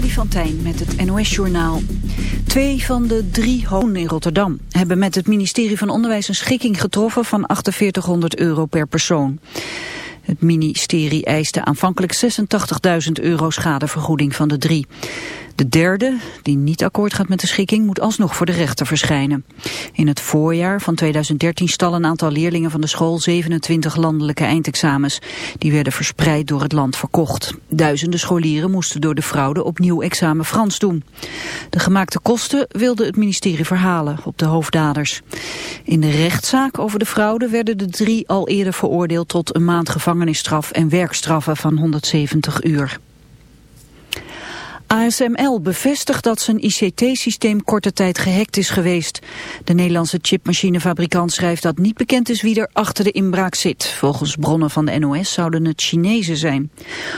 Freddy van met het NOS-journaal. Twee van de drie honen in Rotterdam hebben met het ministerie van Onderwijs een schikking getroffen van 4800 euro per persoon. Het ministerie eiste aanvankelijk 86.000 euro schadevergoeding van de drie. De derde, die niet akkoord gaat met de schikking, moet alsnog voor de rechter verschijnen. In het voorjaar van 2013 stal een aantal leerlingen van de school 27 landelijke eindexamens. Die werden verspreid door het land verkocht. Duizenden scholieren moesten door de fraude opnieuw examen Frans doen. De gemaakte kosten wilde het ministerie verhalen op de hoofddaders. In de rechtszaak over de fraude werden de drie al eerder veroordeeld tot een maand gevangenisstraf en werkstraffen van 170 uur. ASML bevestigt dat zijn ICT-systeem korte tijd gehackt is geweest. De Nederlandse chipmachinefabrikant schrijft dat niet bekend is wie er achter de inbraak zit. Volgens bronnen van de NOS zouden het Chinezen zijn.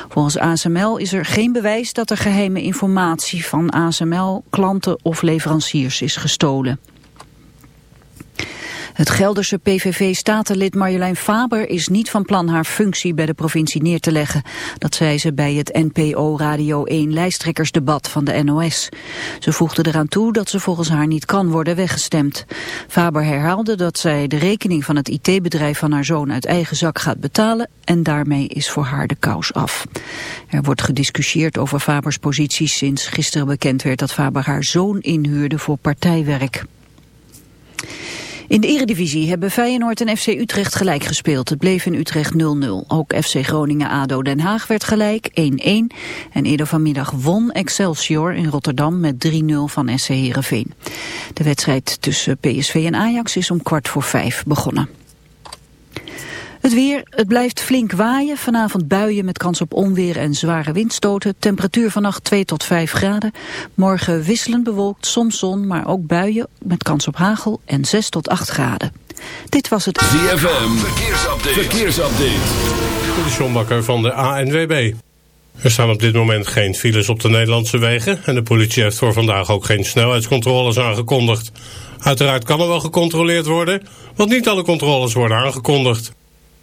Volgens ASML is er geen bewijs dat er geheime informatie van ASML, klanten of leveranciers is gestolen. Het Gelderse PVV-statenlid Marjolein Faber is niet van plan haar functie bij de provincie neer te leggen. Dat zei ze bij het NPO Radio 1 lijsttrekkersdebat van de NOS. Ze voegde eraan toe dat ze volgens haar niet kan worden weggestemd. Faber herhaalde dat zij de rekening van het IT-bedrijf van haar zoon uit eigen zak gaat betalen en daarmee is voor haar de kous af. Er wordt gediscussieerd over Fabers positie sinds gisteren bekend werd dat Faber haar zoon inhuurde voor partijwerk. In de eredivisie hebben Feyenoord en FC Utrecht gelijk gespeeld. Het bleef in Utrecht 0-0. Ook FC Groningen-ADO Den Haag werd gelijk 1-1. En eerder vanmiddag won Excelsior in Rotterdam met 3-0 van SC Heerenveen. De wedstrijd tussen PSV en Ajax is om kwart voor vijf begonnen. Het weer, het blijft flink waaien. Vanavond buien met kans op onweer en zware windstoten. Temperatuur vannacht 2 tot 5 graden. Morgen wisselend bewolkt, soms zon, maar ook buien met kans op hagel en 6 tot 8 graden. Dit was het ZFM, verkeersupdate. verkeersupdate. De Sjombakker van de ANWB. Er staan op dit moment geen files op de Nederlandse wegen... en de politie heeft voor vandaag ook geen snelheidscontroles aangekondigd. Uiteraard kan er wel gecontroleerd worden... want niet alle controles worden aangekondigd.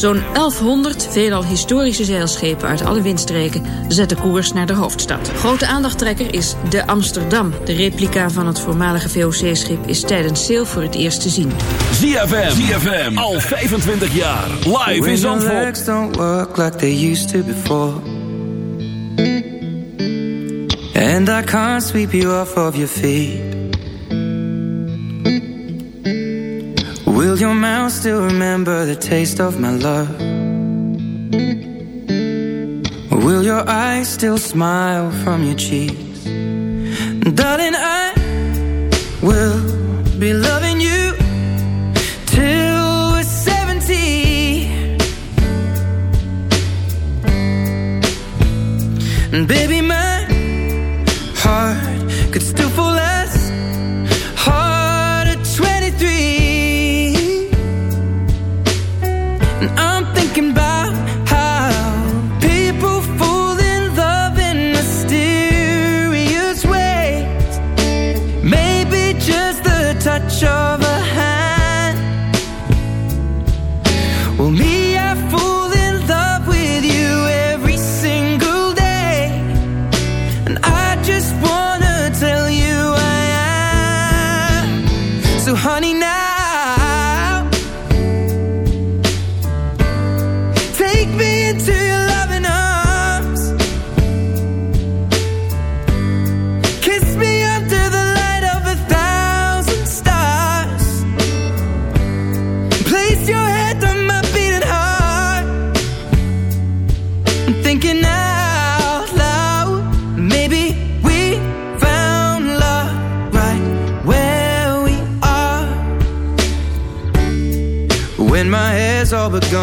Zo'n 1100 veelal historische zeilschepen uit alle windstreken zetten koers naar de hoofdstad. Grote aandachttrekker is de Amsterdam. De replica van het voormalige VOC-schip is tijdens Sail voor het eerst te zien. ZFM. ZFM. Al 25 jaar. Live in Zandvoort. don't work like they used to before. And I can't sweep you off of your feet. Your mouth still remember the taste of my love? Or will your eyes still smile from your cheeks? Darling, I will be loving you till we're 70. And baby, my heart could still fall as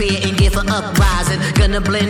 Fear and gear for uprising. Gonna blend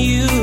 you.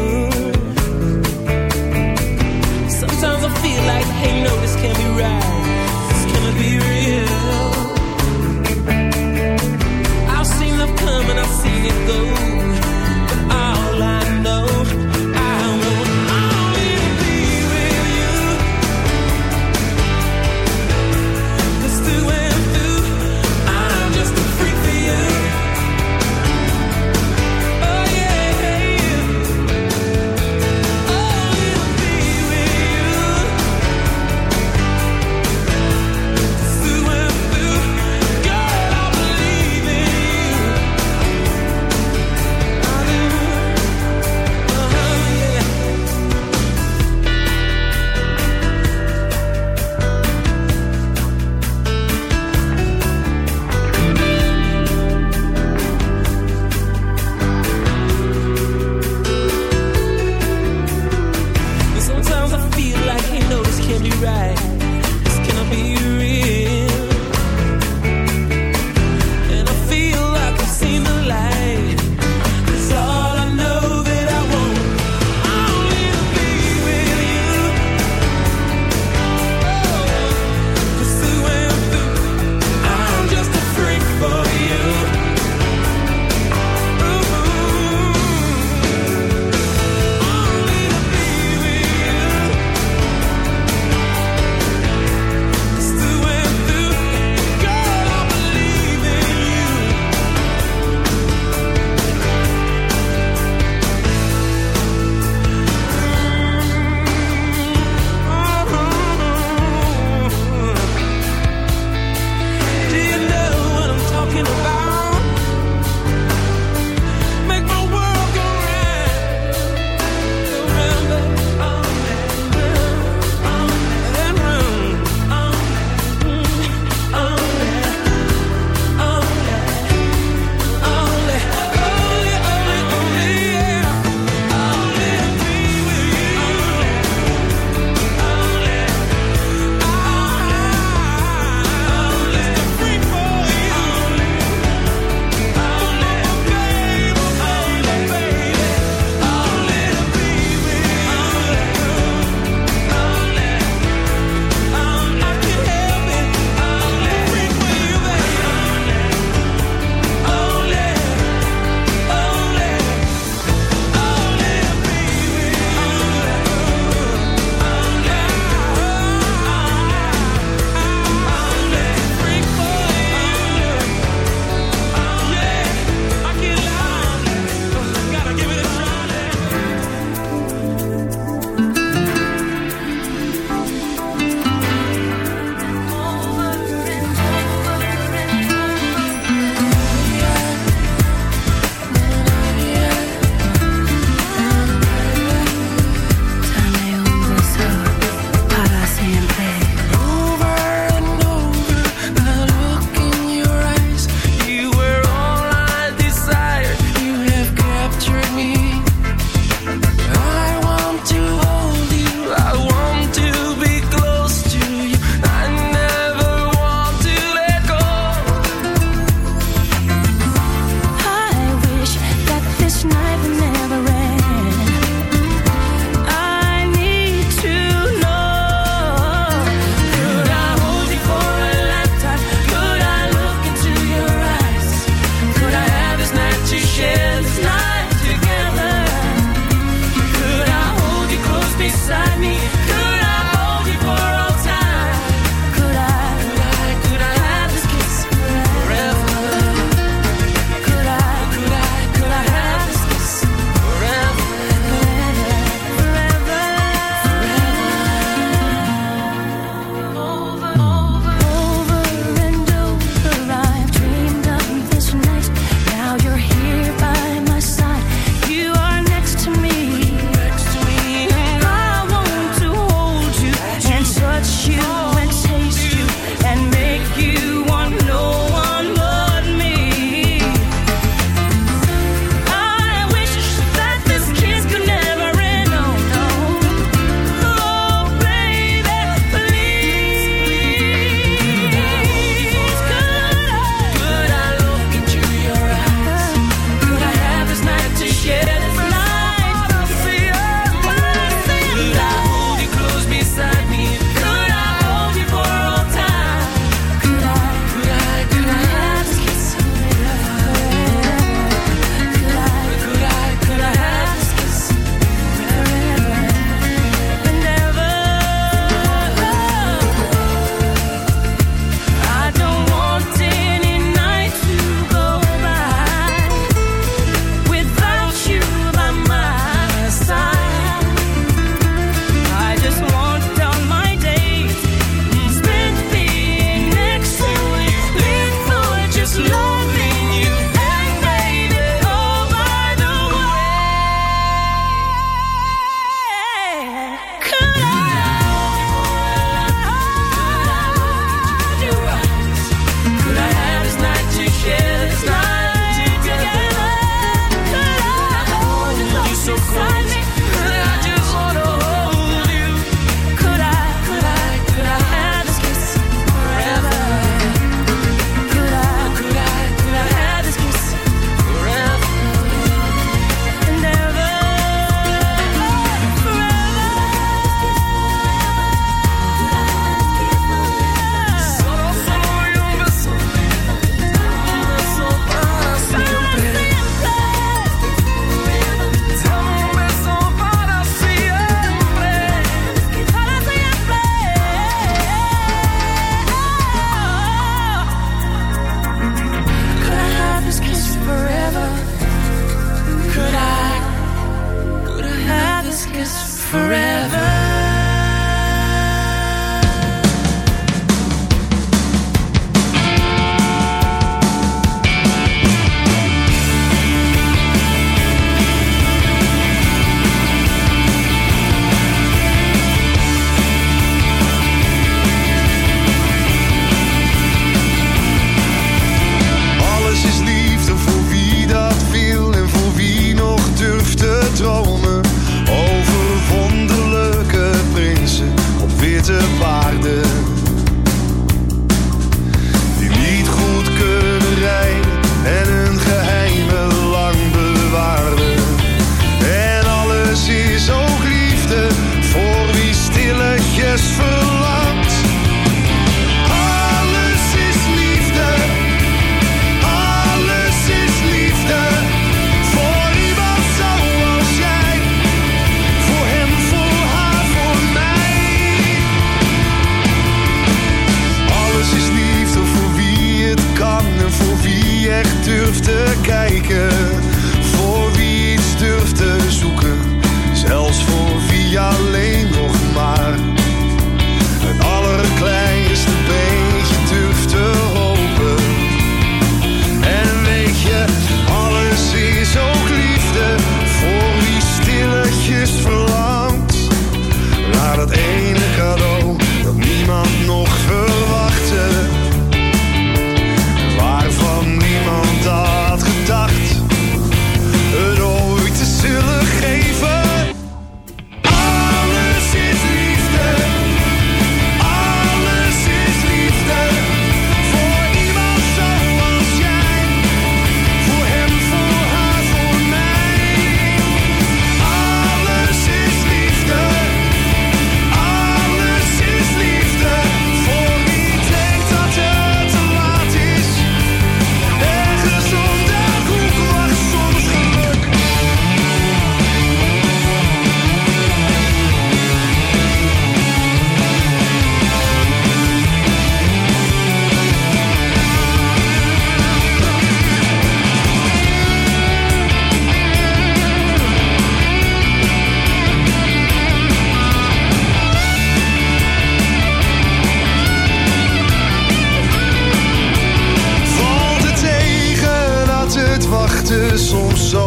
So so.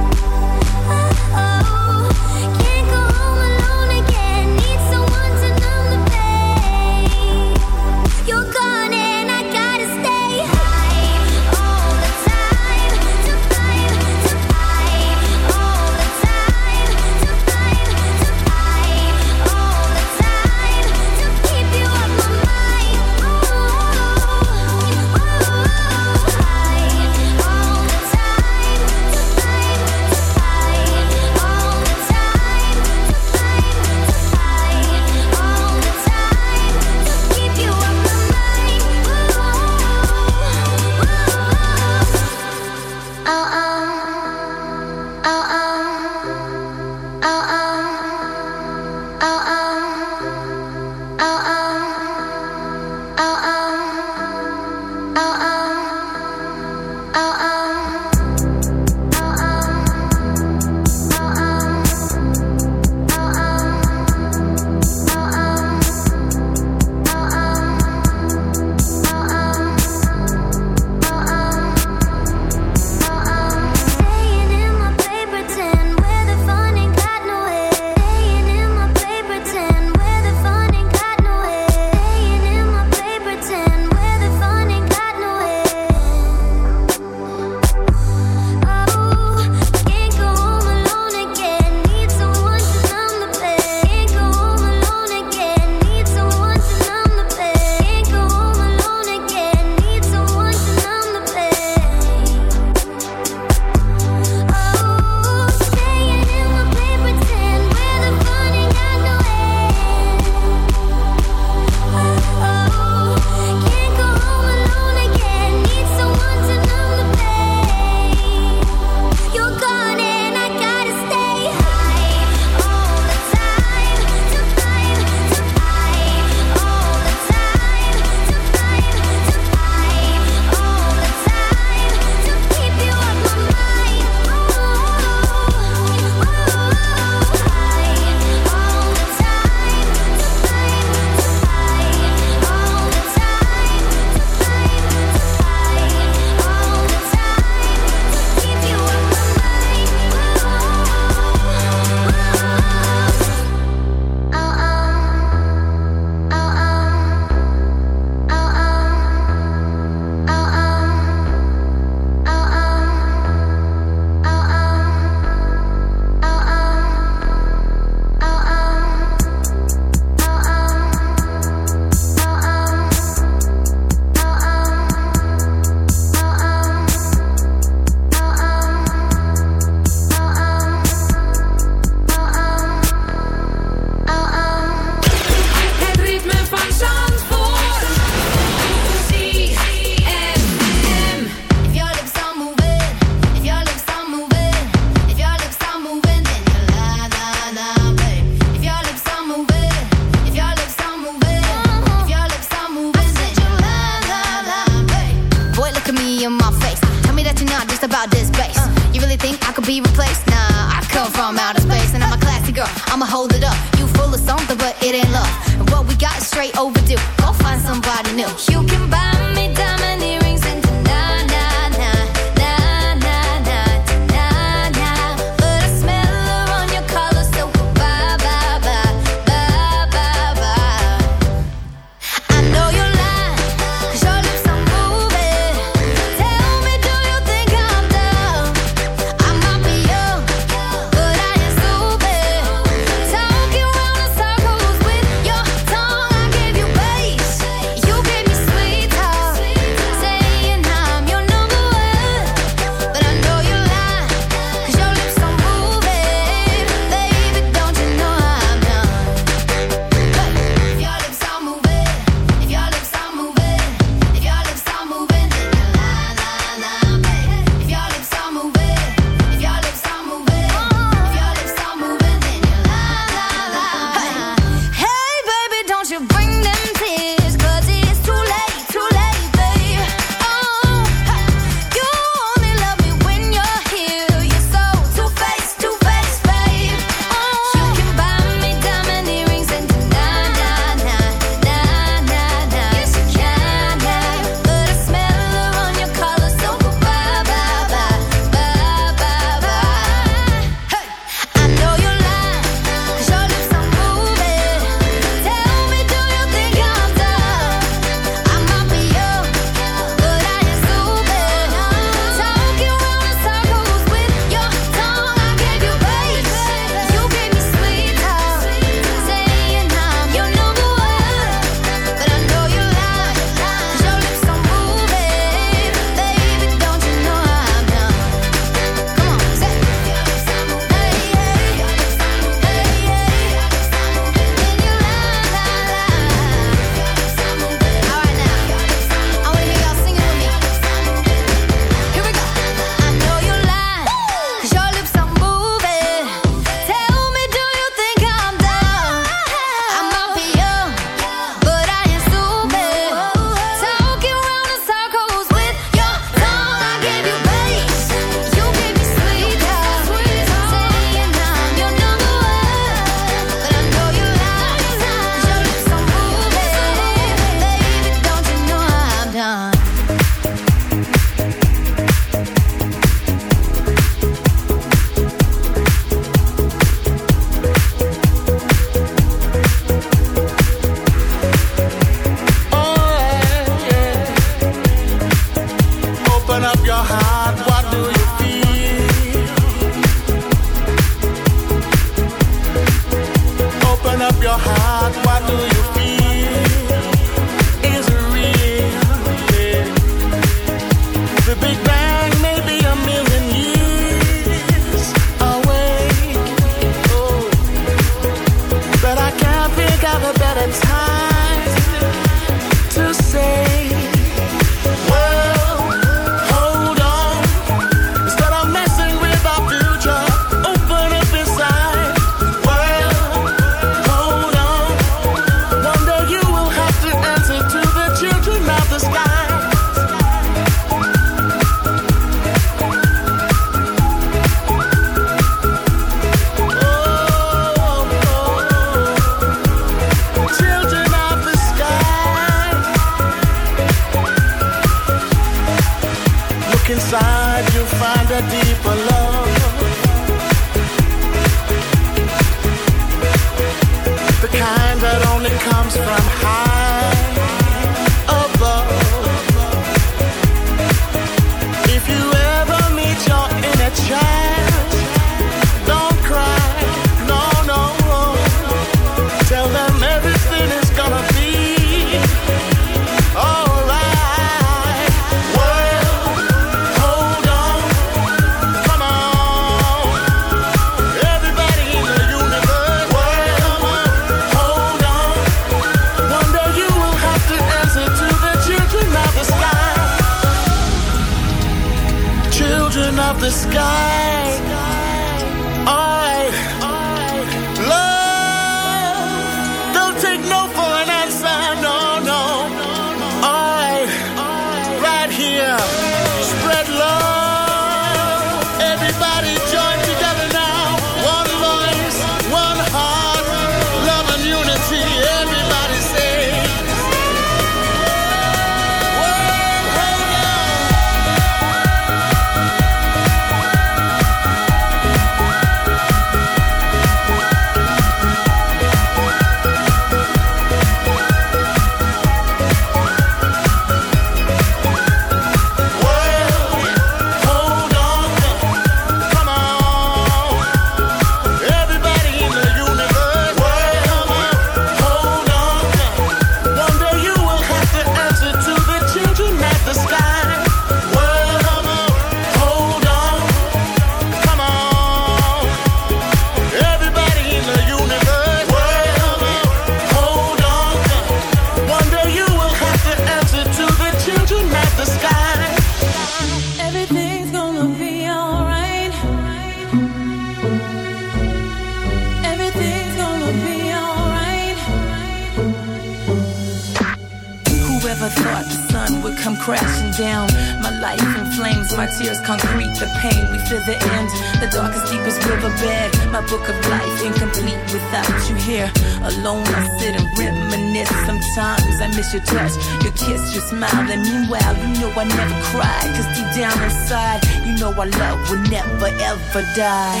Miss your touch, your kiss, your smile. And meanwhile, you know I never cry. Cause deep down inside, you know our love will never ever die.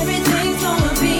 Everything's gonna be